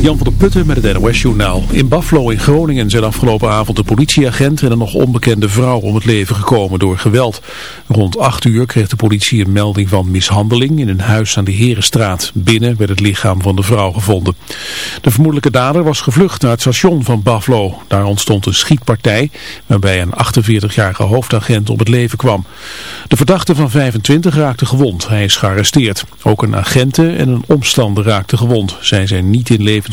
Jan van der Putten met het NOS-journaal. In Buffalo in Groningen zijn afgelopen avond een politieagent en een nog onbekende vrouw om het leven gekomen door geweld. Rond 8 uur kreeg de politie een melding van mishandeling in een huis aan de Herenstraat. Binnen werd het lichaam van de vrouw gevonden. De vermoedelijke dader was gevlucht naar het station van Buffalo. Daar ontstond een schietpartij waarbij een 48-jarige hoofdagent om het leven kwam. De verdachte van 25 raakte gewond. Hij is gearresteerd. Ook een agente en een omstander raakten gewond. Zij zijn niet in leven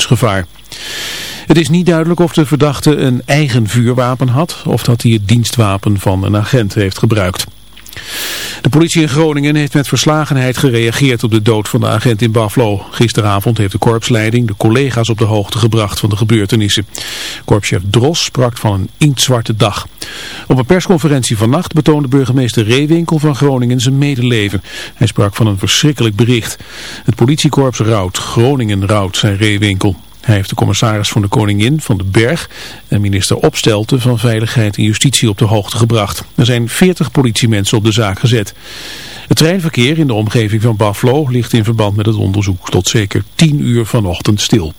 het is niet duidelijk of de verdachte een eigen vuurwapen had of dat hij het dienstwapen van een agent heeft gebruikt. De politie in Groningen heeft met verslagenheid gereageerd op de dood van de agent in Buffalo. Gisteravond heeft de korpsleiding de collega's op de hoogte gebracht van de gebeurtenissen. Korpschef Dros sprak van een inktzwarte dag. Op een persconferentie vannacht betoonde burgemeester Reewinkel van Groningen zijn medeleven. Hij sprak van een verschrikkelijk bericht. Het politiekorps rouwt, Groningen rouwt, zei Reewinkel. Hij heeft de commissaris van de Koningin van de Berg en minister Opstelten van Veiligheid en Justitie op de hoogte gebracht. Er zijn 40 politiemensen op de zaak gezet. Het treinverkeer in de omgeving van Buffalo ligt in verband met het onderzoek tot zeker 10 uur vanochtend stil.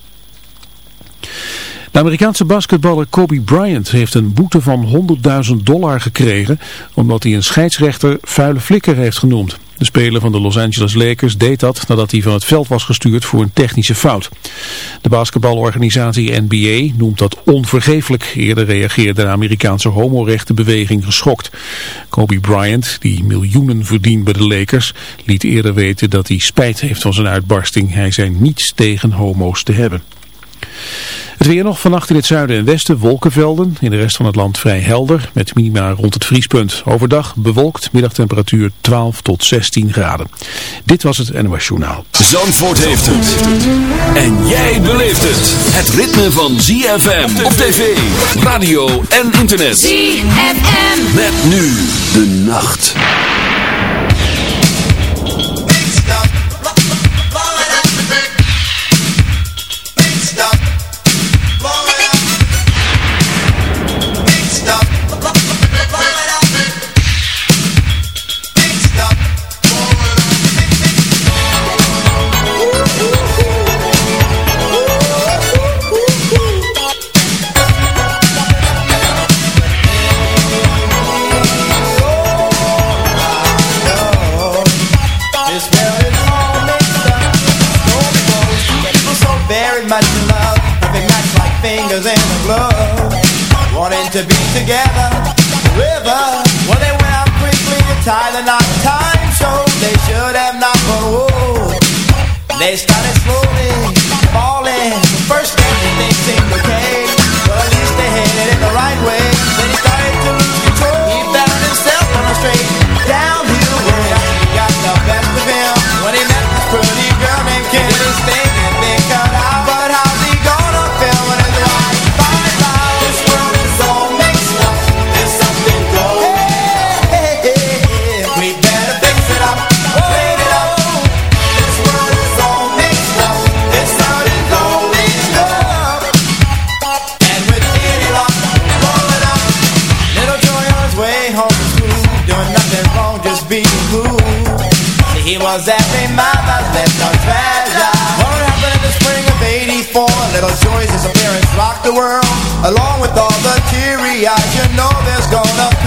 De Amerikaanse basketballer Kobe Bryant heeft een boete van 100.000 dollar gekregen omdat hij een scheidsrechter vuile flikker heeft genoemd. De speler van de Los Angeles Lakers deed dat nadat hij van het veld was gestuurd voor een technische fout. De basketbalorganisatie NBA noemt dat onvergeeflijk. Eerder reageerde de Amerikaanse homorechtenbeweging geschokt. Kobe Bryant, die miljoenen verdient bij de Lakers, liet eerder weten dat hij spijt heeft van zijn uitbarsting. Hij zei niets tegen homo's te hebben. Het weer nog vannacht in het zuiden en westen wolkenvelden. In de rest van het land vrij helder met minima rond het vriespunt. Overdag bewolkt, middagtemperatuur 12 tot 16 graden. Dit was het NOS Journaal. Zandvoort heeft het. En jij beleeft het. Het ritme van ZFM op tv, radio en internet. ZFM. Met nu de nacht. They started slowly Little Joy's disappearance rocked the world, along with all the teary eyes. You know there's gonna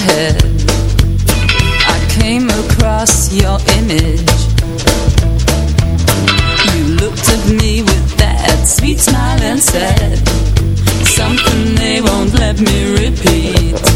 head. I came across your image. You looked at me with that sweet smile and said Something they won't let me repeat.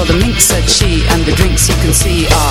For the minks, said she, and the drinks you can see are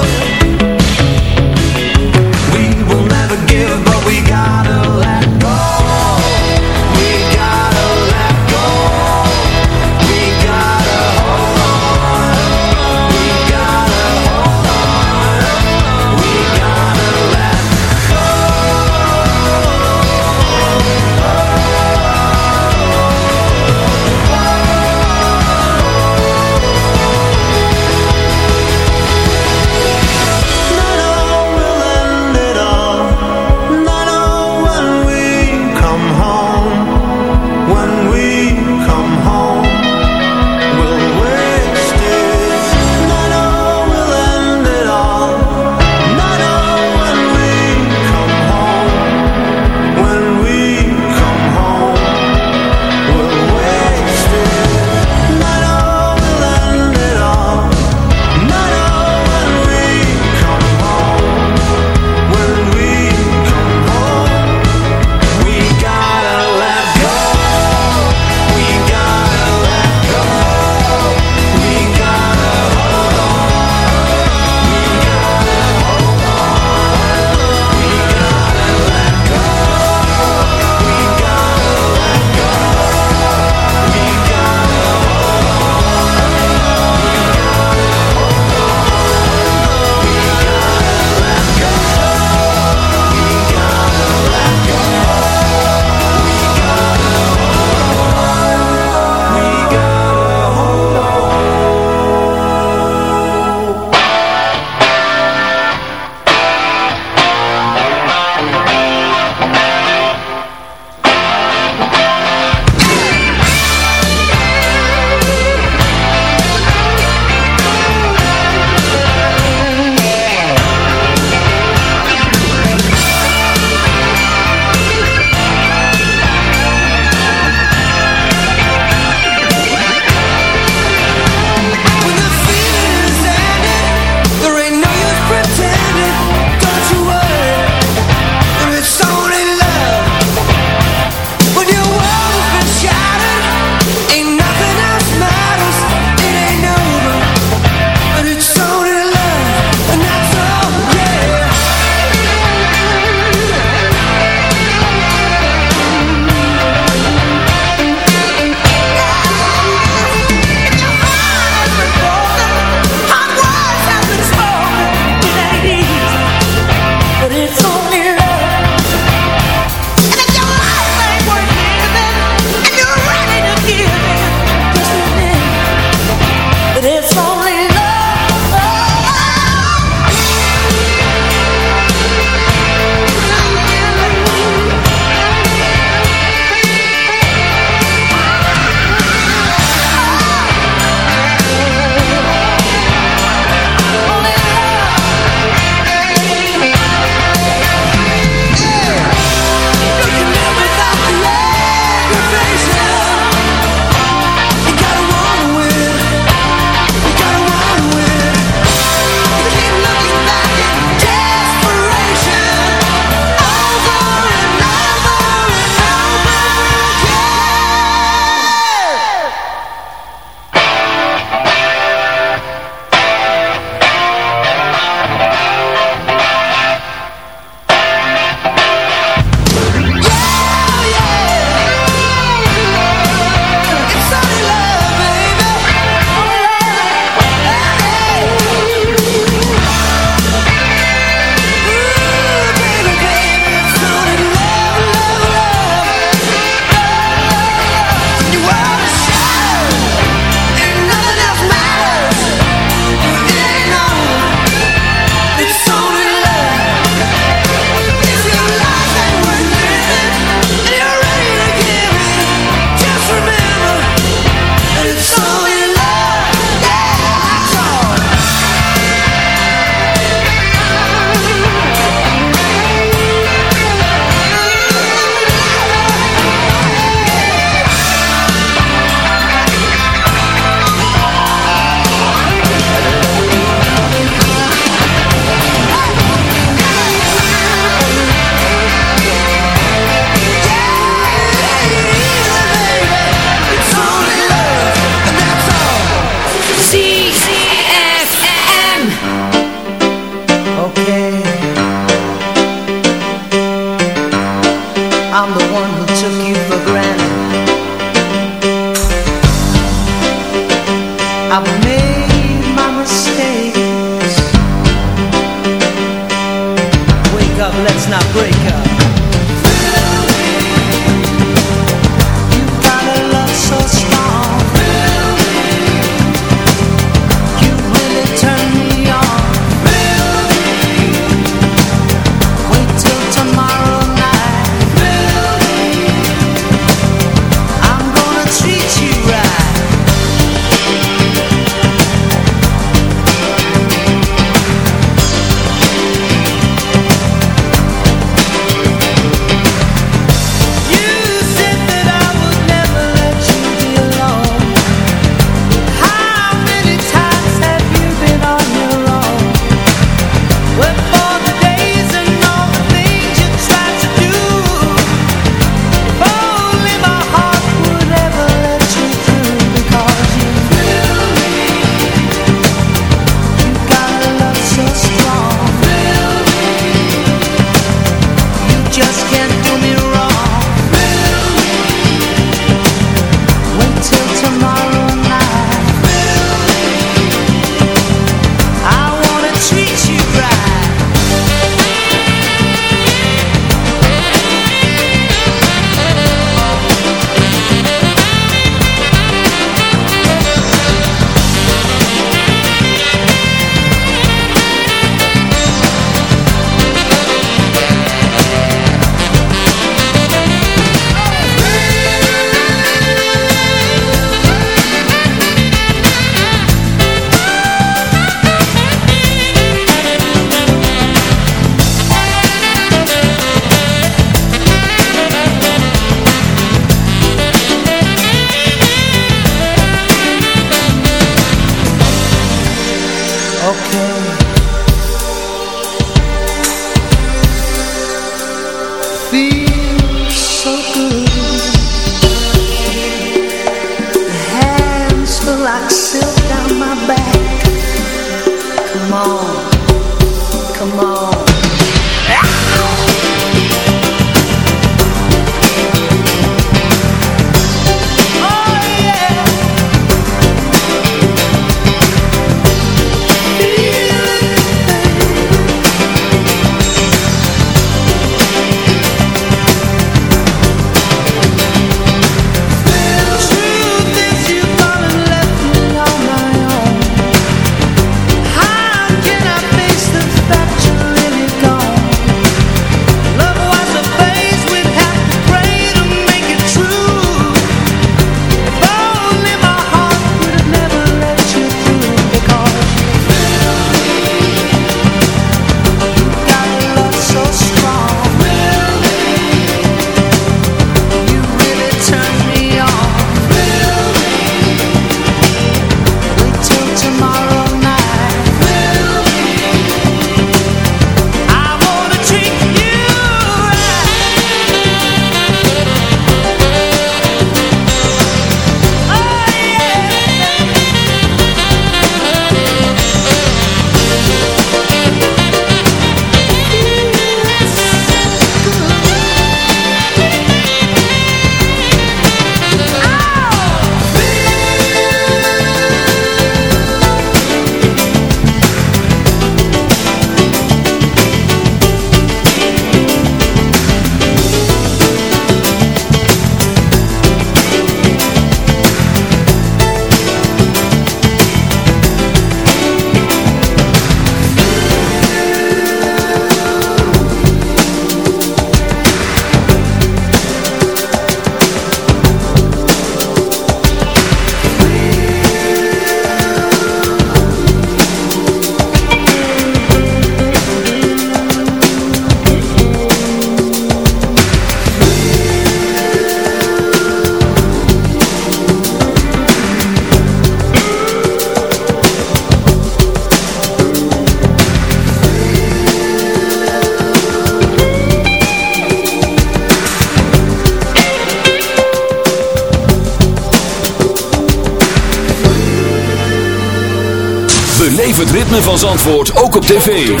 Beleef het ritme van Zandvoort ook op tv.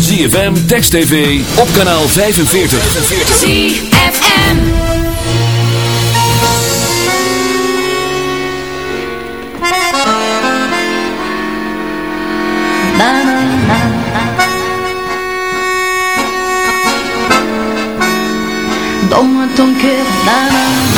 ZFM, Text TV, op kanaal 45. ZFM na, na, na, ton cœur,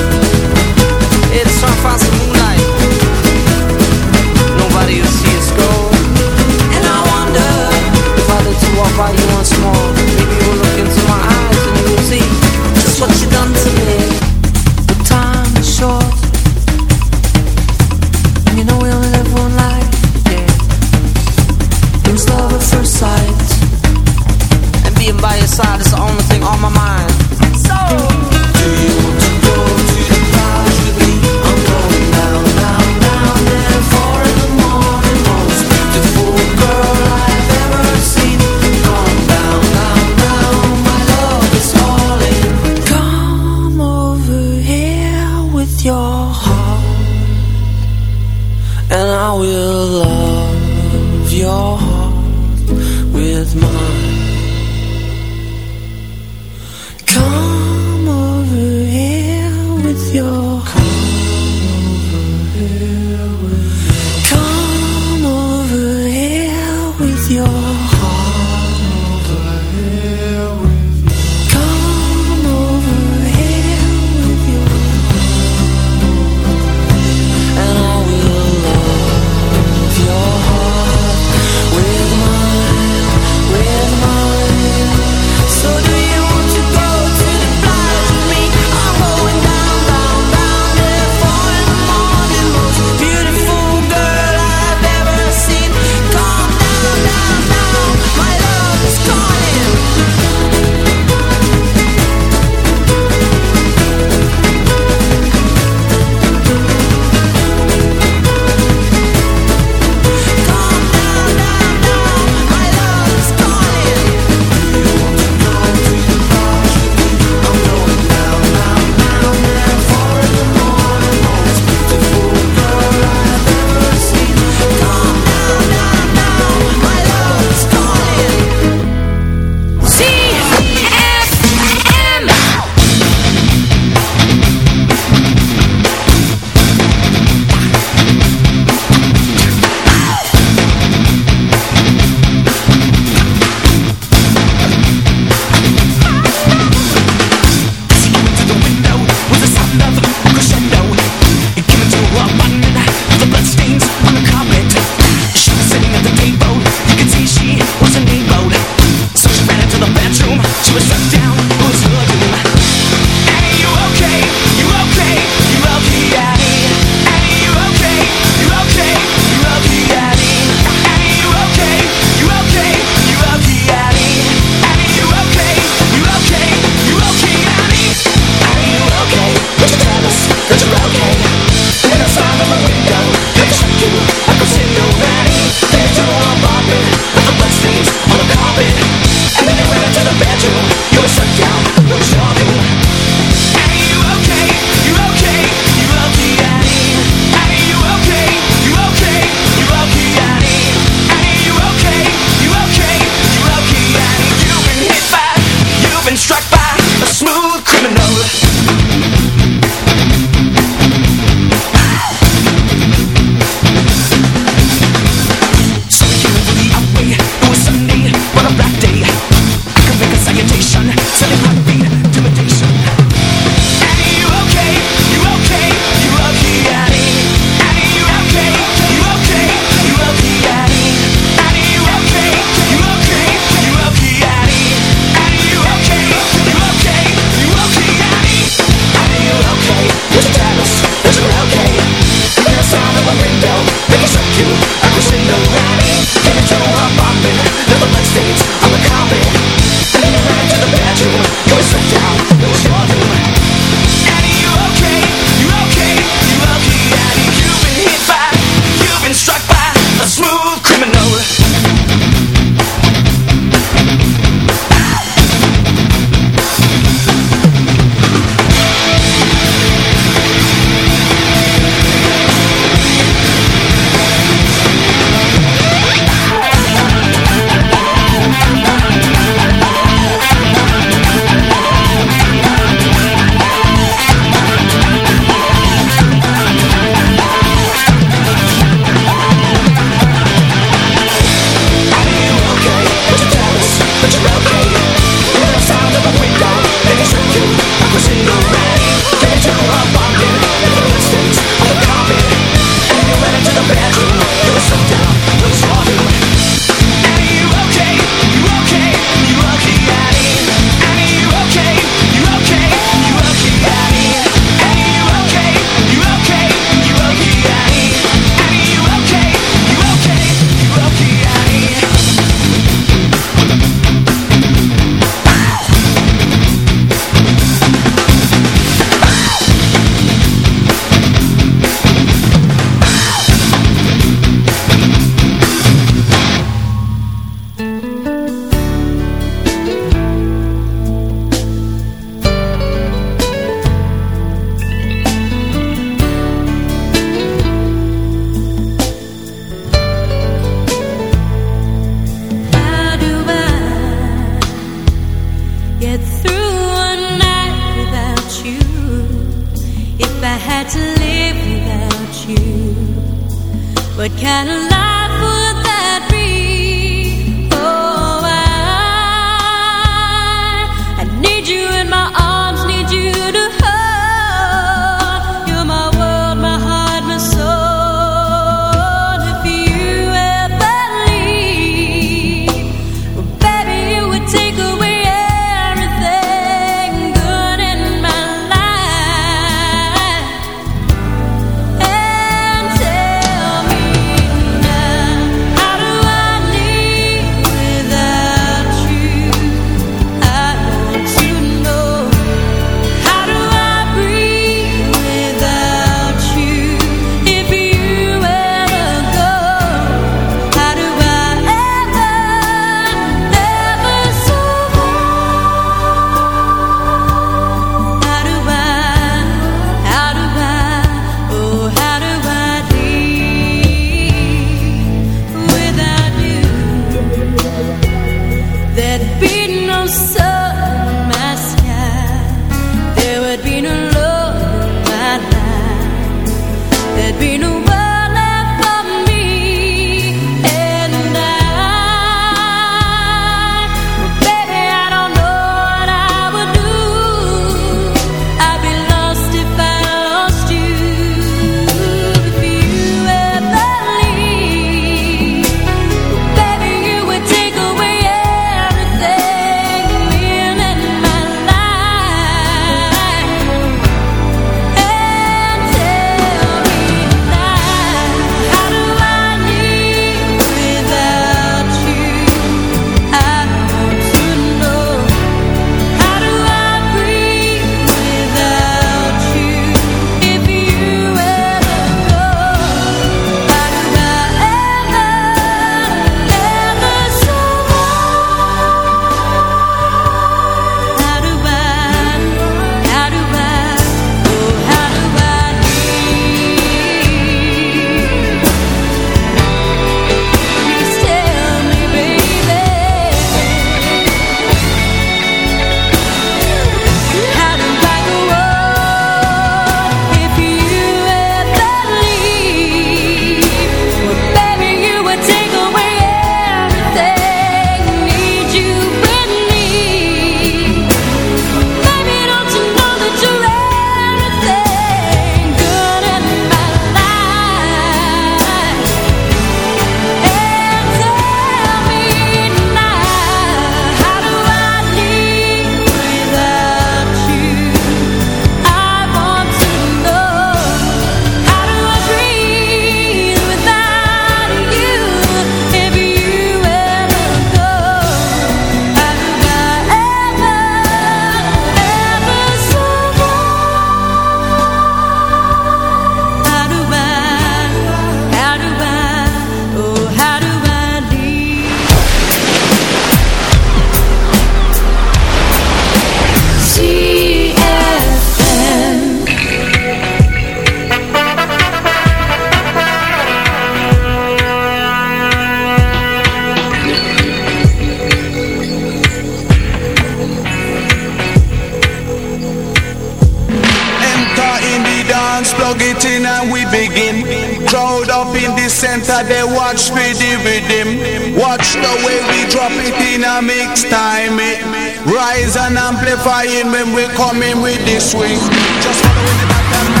they watch me dividend. Watch the way we drop it in a mix time. It. Rise and amplify it when we coming with this swing. Just follow the.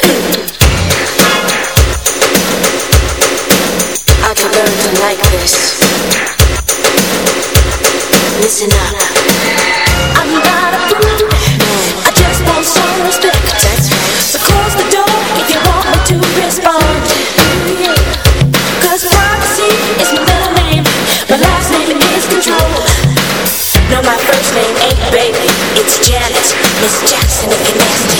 I can learn to like this. Listen up. I'm not a fool. I just want some respect. That's right. So close the door if you want me to respond. Cause privacy is my middle name. My last name is control. No, my first name ain't baby. It's Janet. Miss Jackson if you nasty.